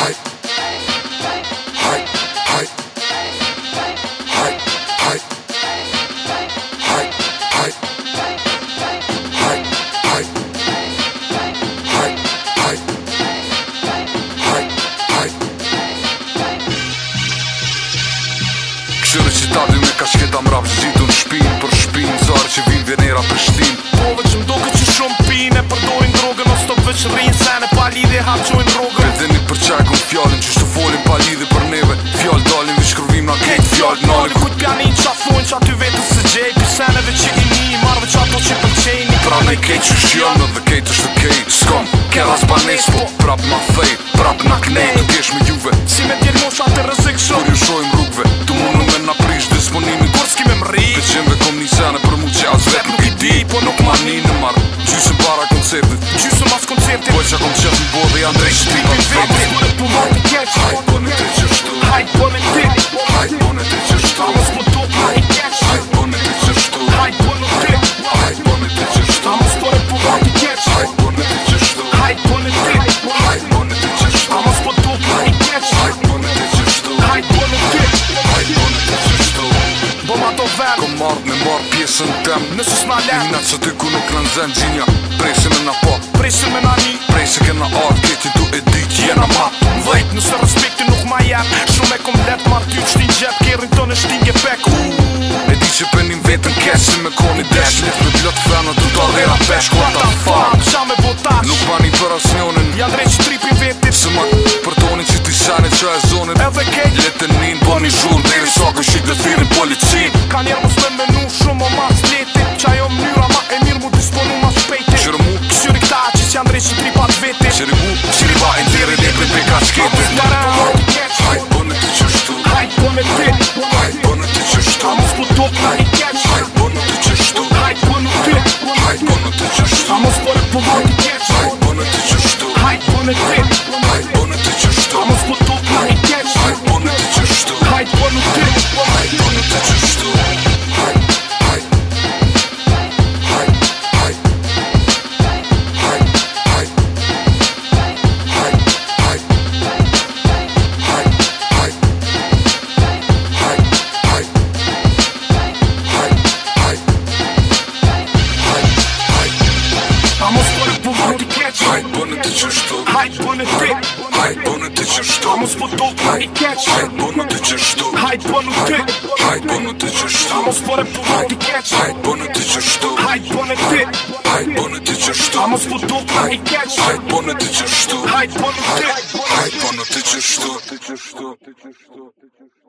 Hej, hej, hej, hej, hej, hej, hej, hej, hej, hej, hej, hej, hej, gjallë nalë Kujtë pjani në qatë thunë që aty vetë së gjej Për seneve që i një, marve që ato që përqeni Pra ne kejtë që shjënë dhe kejtë është dhe kejtë Skon, kella s'banes, po prap ma fej, prap na knej Të kesh me juve, si me djerë mosha të rëzik shumë Kur ju shojmë rrugve, tu më në me në prish Disponimi, kur s'ki me mri Këtë qenëve kom një sene për mu që as vet nuk i di Po nuk ma një në marë, gjysën para koncertit Gjysën mas koncertit Po kom qëtë në bodhe i Andrej Shpipa Vetë, kom marrë, me marrë pjesën tem Nësë s'na lehë Minat se ty ku nuk në nëzën gjinja po. Prej se me na po Prej se me na një Prej se ke na ardhë Keti du e dit Jena ma Vajt nëse respekti nuk ma jep Shumë e kom letë marrë ty qëti në gjep Kerin tonë është ti nge pek E di që penim vetën kesin me koni desh Lef me blot fëna du të dhera pesh What the fuck Come on. Hajt bo në trip Hajt bo në të që shtu Amos po do pari keq Hajt bo në të që shtu Hajt bo në trip Hajt bo në të që shtu Amos po re po pari që shtu